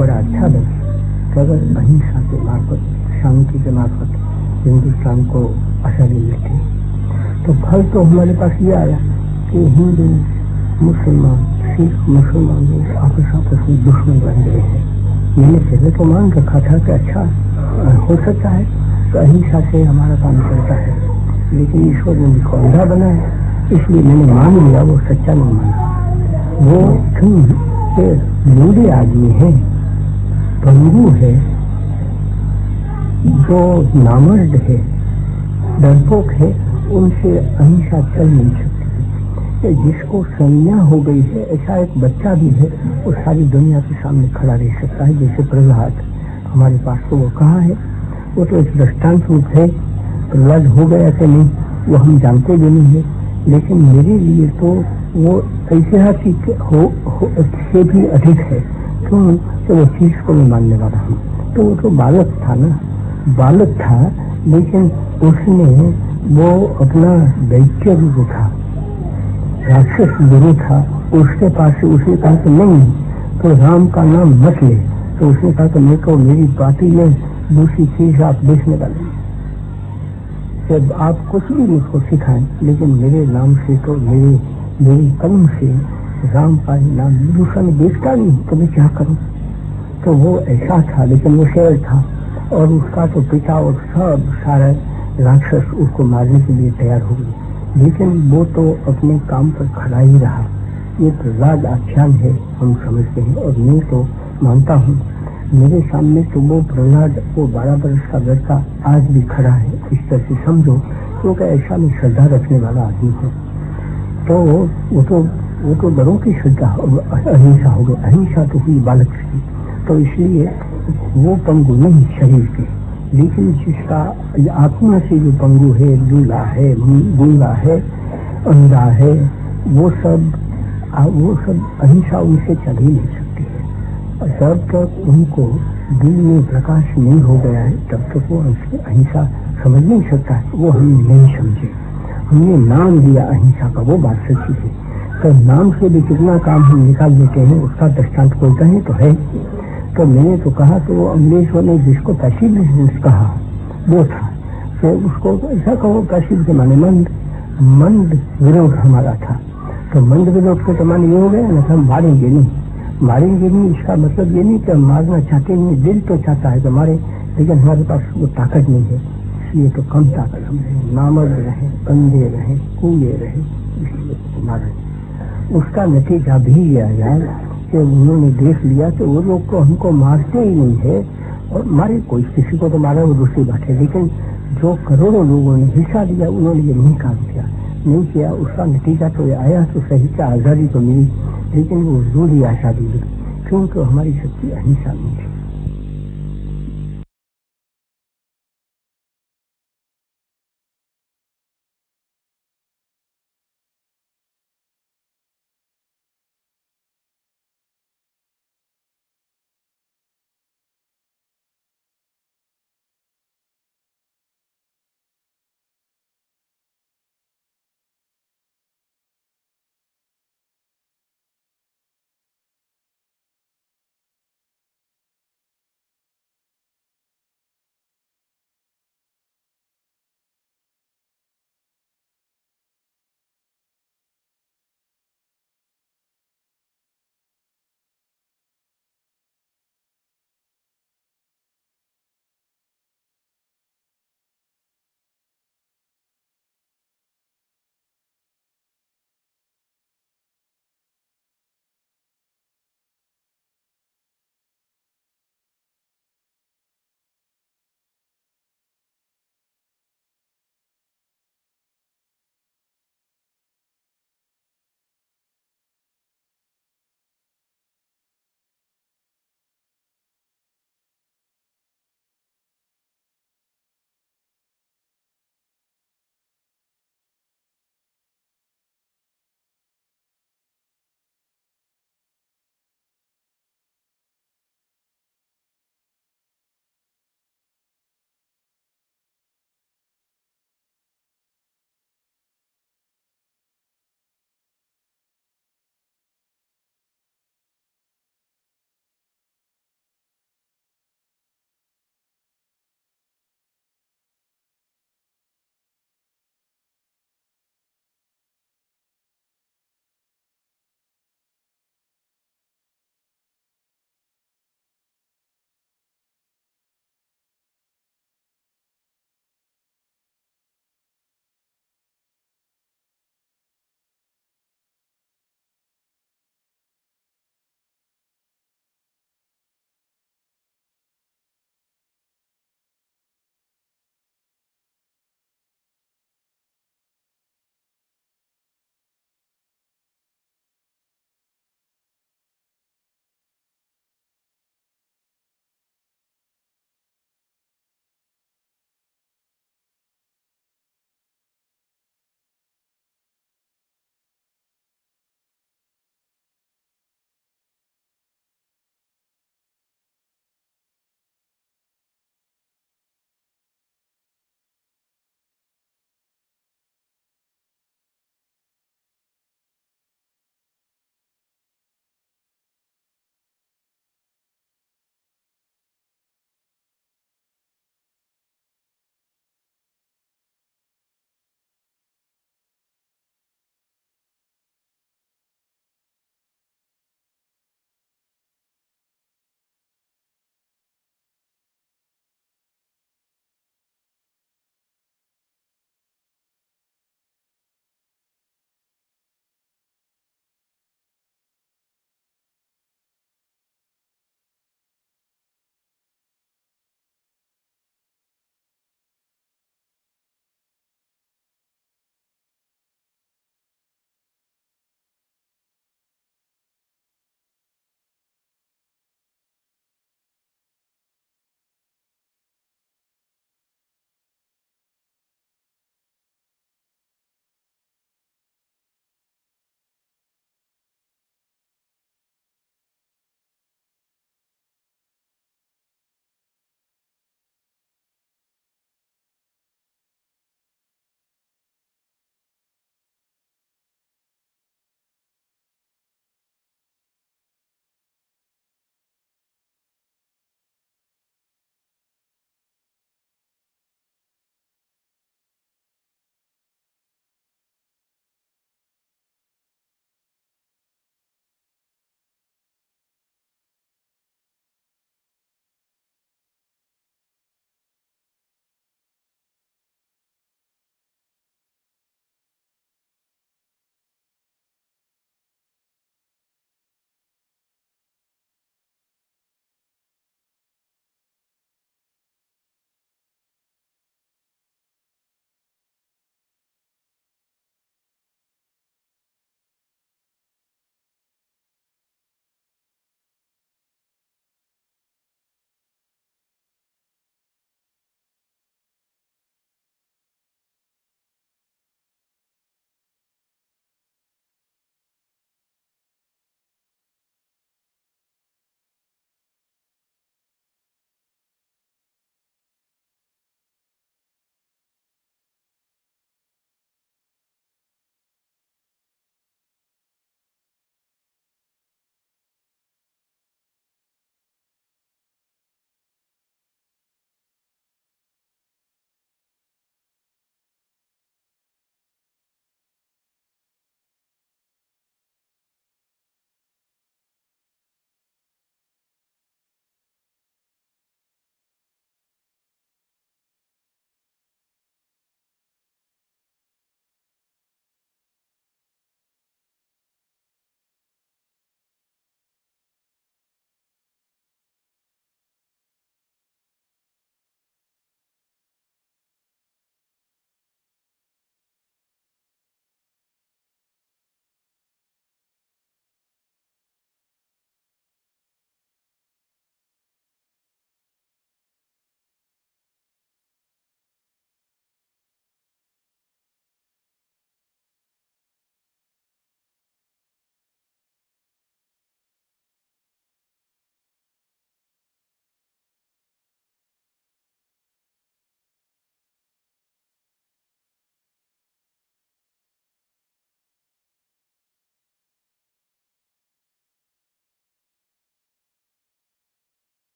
बड़ा अच्छा लगे। कि अगर अहिंसा के मार्फत, शांति के मार्फत, हिंदुस्तान को आसानी मिलती। तो फल तो हमारे पास ये आया कि हिंदू, मुसलमान, सिख, मुसलमान आपस आपस में दुश्मन बन गए हैं। मैंने पहले तो मान रखा था कि अच्छा हो सकता है तो अहिंसा से हमारा काम चलता है। लेकिन ईश्वर ने मुझको अंधा बनाया, इसलिए मैंने मान लिया, वो सच्चा नहीं माना। वो क्यों मूडी आदमी है। पंगु है जो नामर्द है डरपोक है उनसे अहिंसा चल नहीं सकती। जिसको संज्ञा हो गई है ऐसा एक बच्चा भी है वो सारी दुनिया के सामने खड़ा रह सकता है जैसे प्रहलाद। हमारे पास तो वो कहा है? वो तो एक दृष्टांत रूप है। प्रहलाद हो गया कि नहीं वो हम जानते भी नहीं है। लेकिन मेरे लिए तो वो ऐतिहासिक हो, हो से भी अधिक है। क्यों तो वो चीज़ को मैं मानने वाला हूँ। तो वो तो बालक था ना। बालक था, लेकिन उसने वो अपना दैत्य रूप था राक्षस गुरु था। उसके पास उसने कहा कि नहीं तो राम का नाम मत ले। तो उसने कहा कि मेरे को मेरी पार्टी में दूसरी चीज़ आप देखने वाले जब आप कुछ भी मुझको सिखाएँ, लेकिन मेरे नाम से तो मेरे, मेरी कलम से राम का ही नाम दूसरा में देखता नहीं तो मैं क्या करूँ? तो वो ऐसा था, लेकिन वो शेर था, और उसका तो पिता और सब सारा राक्षस उसको मारने के लिए तैयार हो गए। लेकिन वो तो अपने काम पर खड़ा ही रहा। ये प्रहलाद आख्यान है, हम समझते हैं, और मैं तो मानता हूँ, मेरे सामने तो वो प्रहलाद वो बारह वर्ष का लड़का आज भी खड़ा है। इस तरह से समझो, क्योंकि ऐसा में श्रद्धा रखने वाला आदमी है। तो वो तो वो तो बड़ों की श्रद्धा अहिंसा हो गई अहिंसा तो हुई बालक की। तो इसलिए वो पंगु नहीं शरीर के। लेकिन जिसका आत्मा से जो पंगु है, दूल्हा है गूँगा है, अंधा है, वो सब वो सब अहिंसा उनसे चल ही नहीं सकती है। जब तक उनको दिल में प्रकाश नहीं हो गया है, तब तक वो अहिंसा समझ नहीं सकता वो हम नहीं समझे। हमने नाम दिया अहिंसा का, वो बात सच्ची है। तो नाम से भी कितना काम हम निकाल देते हैं, उसका दृष्टांत कोई कहें तो है। तो मैंने तो कहा तो वो अंग्रेज़ों ने जिसको पैसिव बिज़नेस कहा, वो था। तो उसको ऐसा कहो पैसिव के माने मंद मंद विरोध हमारा था। तो मंद विरोध के तो माने ये हो गया, ना हम मारेंगे नहीं। मारेंगे नहीं, इसका मतलब ये नहीं कि हम मारना चाहते नहीं, दिल तो चाहता है कि मारे लेकिन हमारे पास वो ताकत नहीं है। इसलिए तो कम ताकत हम रहे रहे, कंधे रहे कूले रहे, इसलिए मारे। उसका नतीजा भी यह आया कि उन्होंने देख लिया कि वो लोग को हमको मारते ही नहीं है और मारे, कोई किसी को तो मारा, वो दूसरी बात है। लेकिन जो करोड़ों लोगों ने हिस्सा लिया, उन्होंने ये नहीं काम किया। नहीं किया, उसका नतीजा तो आया तो सही क्या आज़ादी तो मिली, लेकिन वो ज़रूरी आज़ादी मिली, क्योंकि हमारी शक्ति अहिंसा नहीं थी।